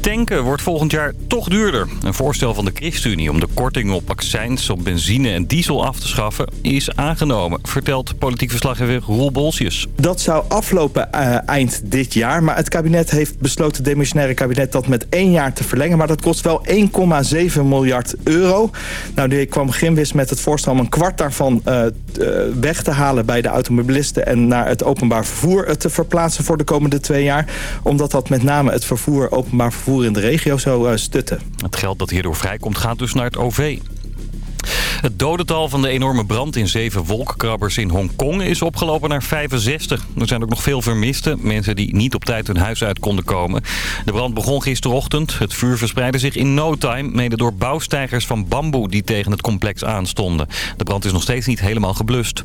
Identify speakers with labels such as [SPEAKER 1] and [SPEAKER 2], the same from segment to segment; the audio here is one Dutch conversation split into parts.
[SPEAKER 1] Tanken wordt volgend jaar toch duurder. Een voorstel van de ChristenUnie om de korting op accijns op benzine en diesel af te schaffen is aangenomen, vertelt politiek verslaggever Roel Bolsjes.
[SPEAKER 2] Dat zou aflopen uh, eind dit jaar, maar het kabinet heeft besloten, het demissionaire kabinet, dat met één jaar te verlengen. Maar dat kost wel 1,7 miljard euro. Nou, de kwam Grimwis met het voorstel om een kwart daarvan uh, weg te halen bij de automobilisten en naar het openbaar vervoer te verplaatsen voor de komende twee jaar. Omdat dat met name het vervoer, openbaar vervoer in de regio zou stutten.
[SPEAKER 1] Het geld dat hierdoor vrijkomt gaat dus naar het OV. Het dodental van de enorme brand in zeven wolkkrabbers in Hongkong is opgelopen naar 65. Er zijn ook nog veel vermisten, mensen die niet op tijd hun huis uit konden komen. De brand begon gisterochtend. Het vuur verspreidde zich in no time, mede door bouwstijgers van bamboe die tegen het complex aanstonden. De brand is nog steeds niet helemaal geblust.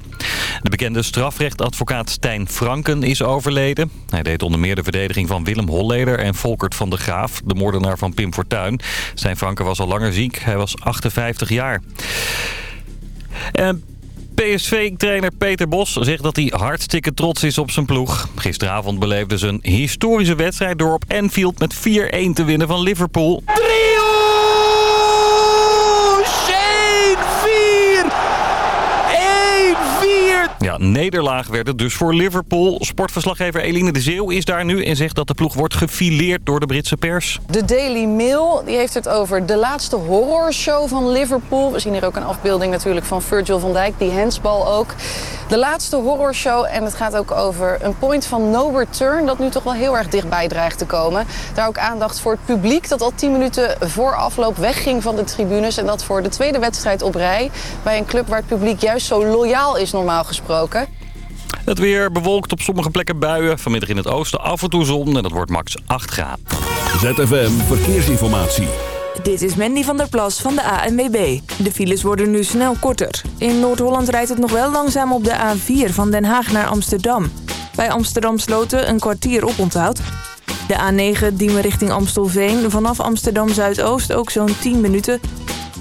[SPEAKER 1] De bekende strafrechtadvocaat Stijn Franken is overleden. Hij deed onder meer de verdediging van Willem Holleder en Volkert van de Graaf, de moordenaar van Pim Fortuyn. Stijn Franken was al langer ziek, hij was 58 jaar. En PSV-trainer Peter Bos zegt dat hij hartstikke trots is op zijn ploeg. Gisteravond beleefde ze een historische wedstrijd door op Anfield met 4-1 te winnen van Liverpool. 3! Nederlaag werd het dus voor Liverpool. Sportverslaggever Eline de Zeeuw is daar nu en zegt dat de ploeg wordt gefileerd door de Britse pers.
[SPEAKER 3] De Daily Mail die heeft het over de laatste horrorshow van Liverpool. We zien hier ook een afbeelding natuurlijk van Virgil van Dijk, die handsbal ook. De laatste horrorshow en het gaat ook over een point van no return... dat nu toch wel heel erg dichtbij dreigt te komen. Daar ook aandacht voor het publiek dat al 10 minuten voor afloop wegging van de tribunes... en dat voor de tweede wedstrijd op rij bij een club waar het publiek juist zo loyaal is normaal gesproken.
[SPEAKER 1] Het weer bewolkt op sommige plekken buien. Vanmiddag in het oosten af en toe zon en dat wordt max 8 graden.
[SPEAKER 4] ZFM Verkeersinformatie.
[SPEAKER 5] Dit is Mandy van der Plas van de ANWB. De files worden nu snel korter. In Noord-Holland rijdt het nog wel langzaam op de A4 van Den Haag naar Amsterdam. Bij Amsterdam Sloten een kwartier oponthoud. De A9 Diemen richting Amstelveen. Vanaf Amsterdam Zuidoost ook zo'n 10 minuten.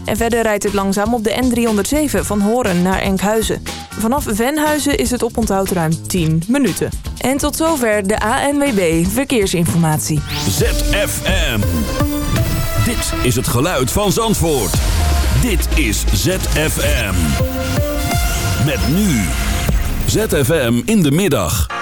[SPEAKER 5] En verder rijdt het langzaam op de N307 van Horen naar Enkhuizen. Vanaf Venhuizen is het oponthoud ruim 10 minuten. En tot zover de ANWB Verkeersinformatie.
[SPEAKER 4] ZFM. Dit is het geluid van Zandvoort. Dit is ZFM. Met nu. ZFM in de middag.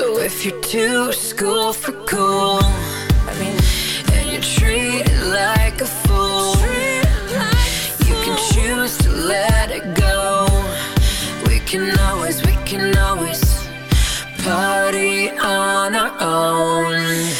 [SPEAKER 6] So if you're too school for cool. And you're treated like a fool. You can choose to let it go. We can always, we can always Party on our own.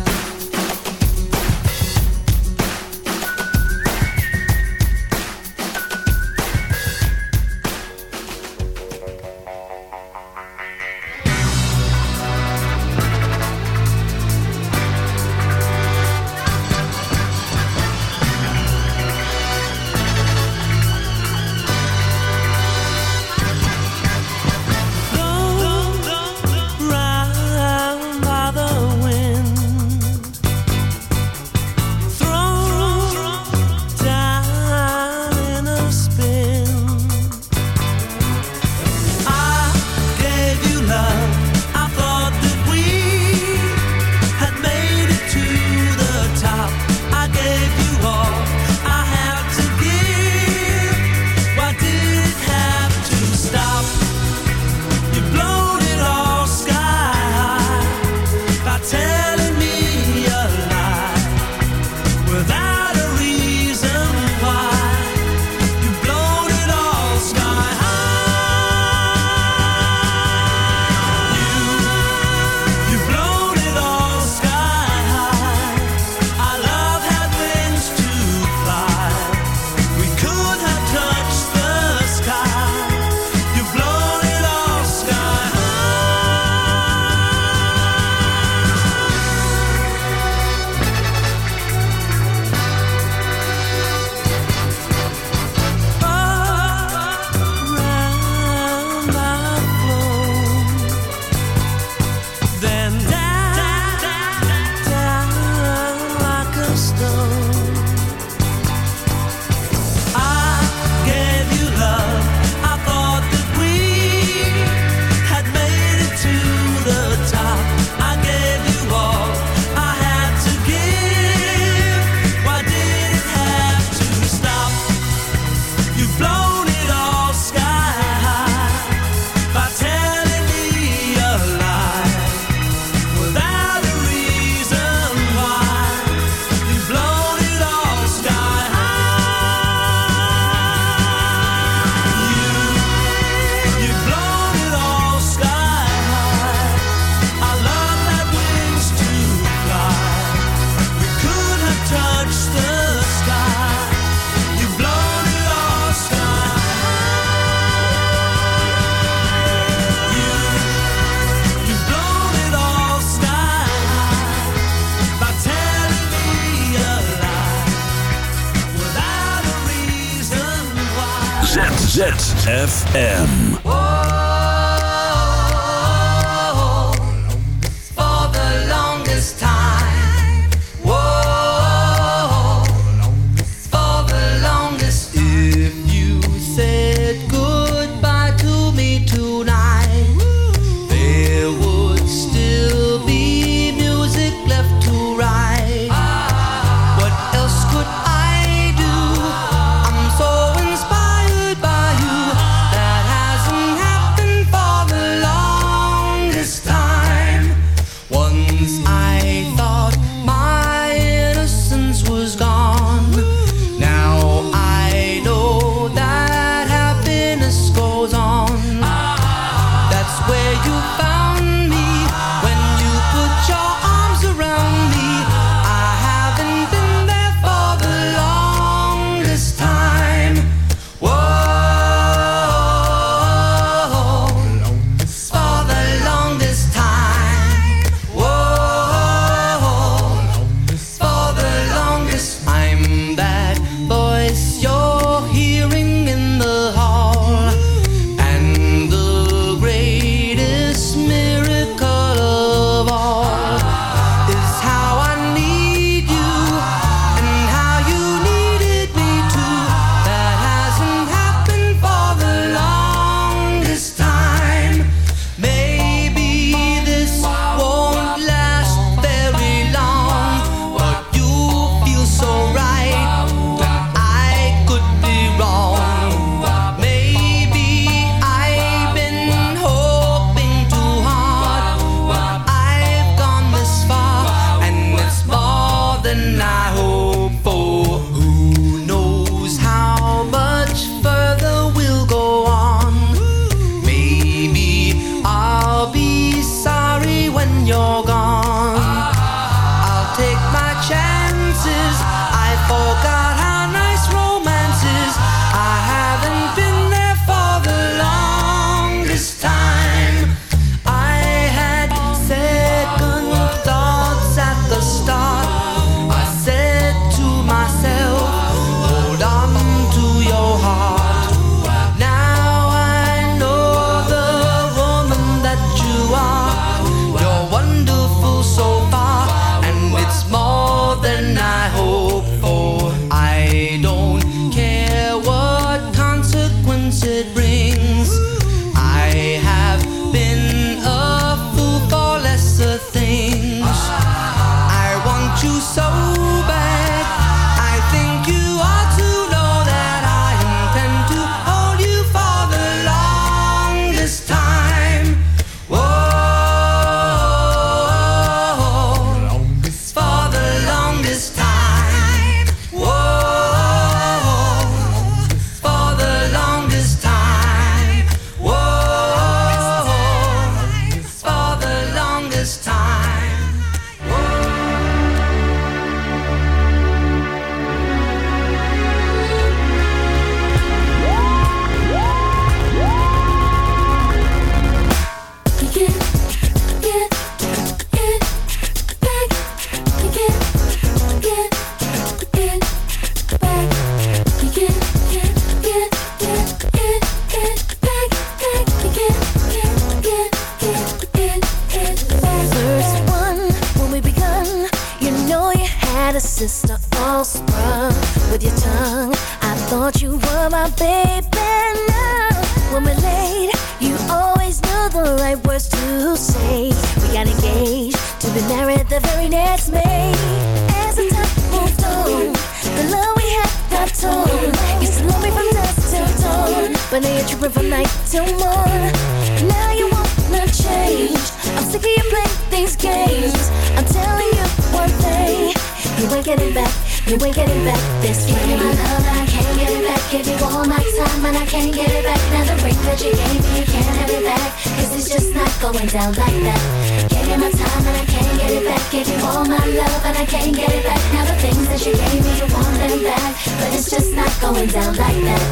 [SPEAKER 7] Give you my
[SPEAKER 6] time and I
[SPEAKER 8] can't get it back. Give you all my love and I can't get it back. Now the things that you gave me, you want them back. But it's just not going down like that.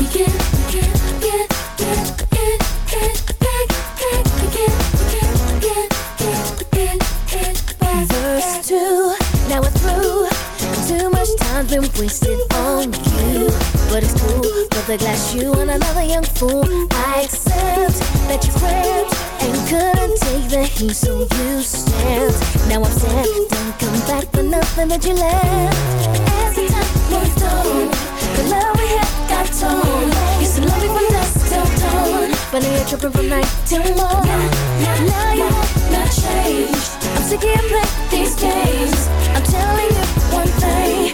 [SPEAKER 8] You get, you get, get, get, get, get back, back. You get, get, get, get, get, get back. Verse two, now we're through. Too much time's been wasted. But it's cool, the glass you and another young fool. I accept that you cramped and couldn't take the heat, so you stepped. Now I'm sad, don't come back for nothing that you left. As the time moved on, the love we had got torn. Used to love me from dusk till dawn, but now you're tripping from night till morn. Now you want not change. I'm sick you playing these games. I'm telling you one thing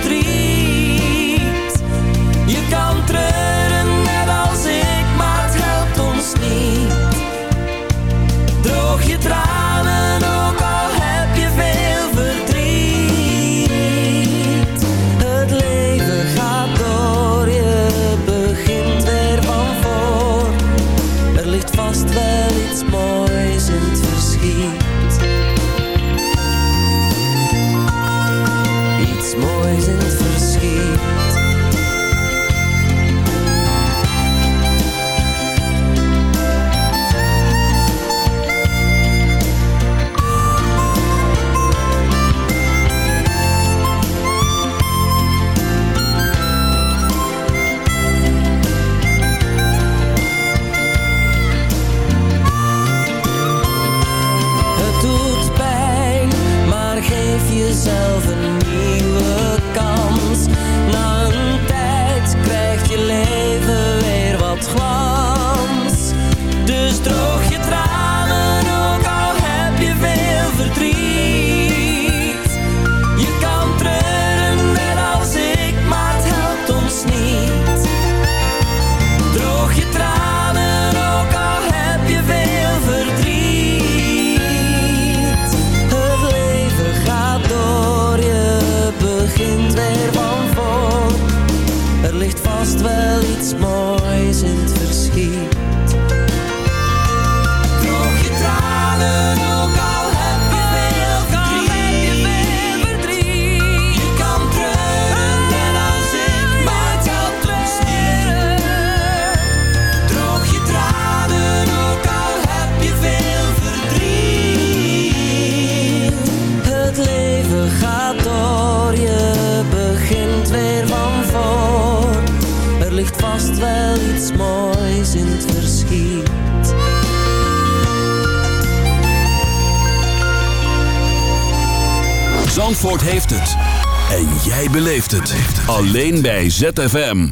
[SPEAKER 6] Three. je gaat door, je begint weer van voor. Er ligt vast wel iets moois in het verschiet.
[SPEAKER 4] Zandvoort heeft het. En jij beleeft het. Alleen bij ZFM.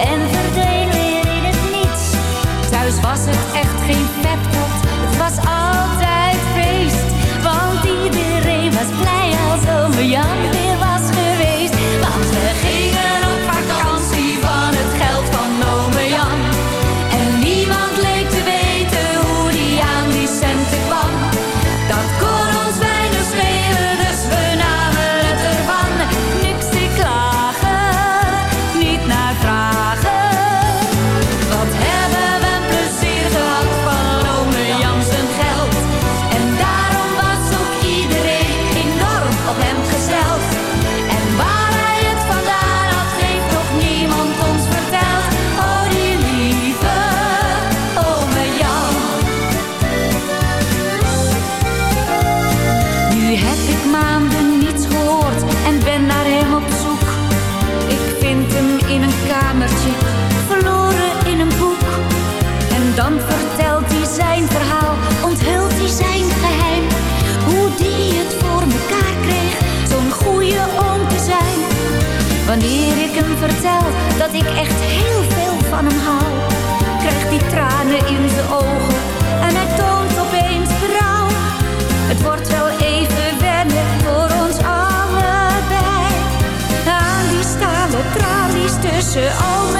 [SPEAKER 9] en
[SPEAKER 10] verdween weer in het niets. Thuis was het echt. dat ik echt heel veel van hem hou. Krijgt die tranen in de ogen en hij toont opeens berouw. Het wordt wel even wennen voor ons allebei. Aan die stalen tralies tussen
[SPEAKER 4] al mijn